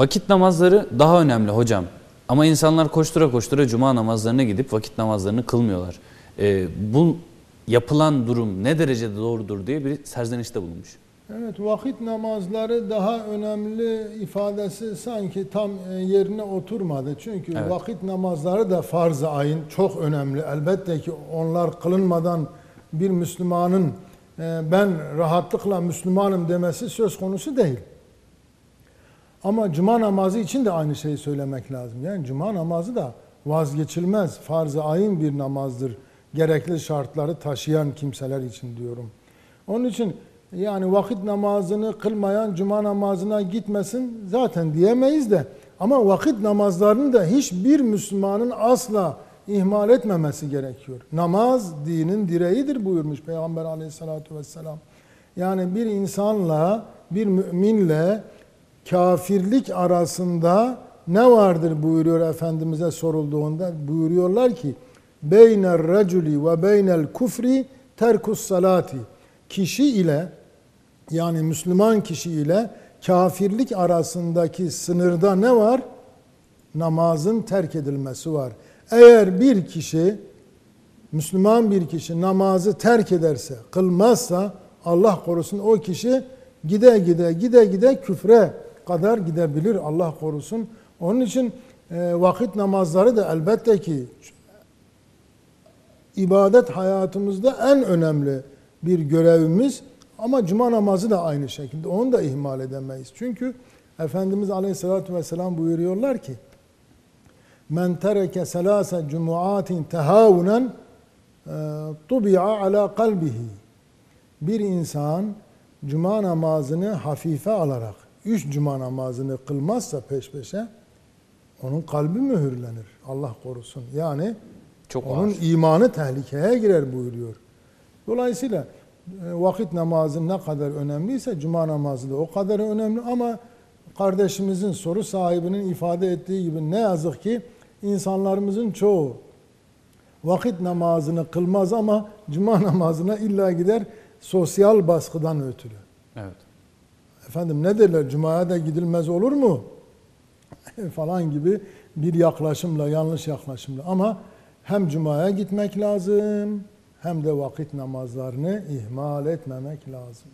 Vakit namazları daha önemli hocam. Ama insanlar koştura koştura cuma namazlarına gidip vakit namazlarını kılmıyorlar. Ee, bu yapılan durum ne derecede doğrudur diye bir serzenişte bulunmuş. Evet vakit namazları daha önemli ifadesi sanki tam e, yerine oturmadı. Çünkü Evet. vakit namazları da farz-ı ayın çok önemli. Elbette ki onlar kılınmadan bir Müslümanın e, ben rahatlıkla Müslümanım demesi söz konusu değil. Ama cuma namazı için de aynı şeyi söylemek lazım. Yani cuma namazı da vazgeçilmez farz-ı ayın bir namazdır. Gerekli şartları taşıyan kimseler için diyorum. Onun için yani vakit namazını kılmayan cuma namazına gitmesin zaten diyemeyiz de ama vakit namazlarını da hiçbir Müslümanın asla ihmal etmemesi gerekiyor. Namaz dinin direğidir buyurmuş Peygamber aleyhissalatü vesselam. Yani bir insanla bir müminle kafirlik arasında ne vardır buyuruyor Efendimiz'e sorulduğunda buyuruyorlar ki beyner raculi ve beynel kufri terkus salati kişi ile yani Müslüman kişi ile kafirlik arasındaki sınırda ne var? Namazın terk edilmesi var. Eğer bir kişi Müslüman bir kişi namazı terk ederse, kılmazsa Allah korusun o kişi gide gide gide gide küfre kadar gidebilir Allah korusun. Onun için e, vakit namazları da elbette ki ibadet hayatımızda en önemli bir görevimiz ama cuma namazı da aynı şekilde onu da ihmal edemeyiz. Çünkü Efendimiz Aleyhisselatü Vesselam buyuruyorlar ki men tereke selase cumuatin tehavunen e, tubi'a ala kalbihi bir insan cuma namazını hafife alarak üç cuma namazını kılmazsa peş peşe onun kalbi mühürlenir. Allah korusun. Yani Çok onun ağır. imanı tehlikeye girer buyuruyor. Dolayısıyla e, vakit namazı ne kadar önemliyse cuma namazı da o kadar önemli ama kardeşimizin soru sahibinin ifade ettiği gibi ne yazık ki insanlarımızın çoğu vakit namazını kılmaz ama cuma namazına illa gider sosyal baskıdan ötürü. Evet. Efendim ne derler cumaya da gidilmez olur mu? falan gibi bir yaklaşımla yanlış yaklaşımla ama hem cumaya gitmek lazım hem de vakit namazlarını ihmal etmemek lazım.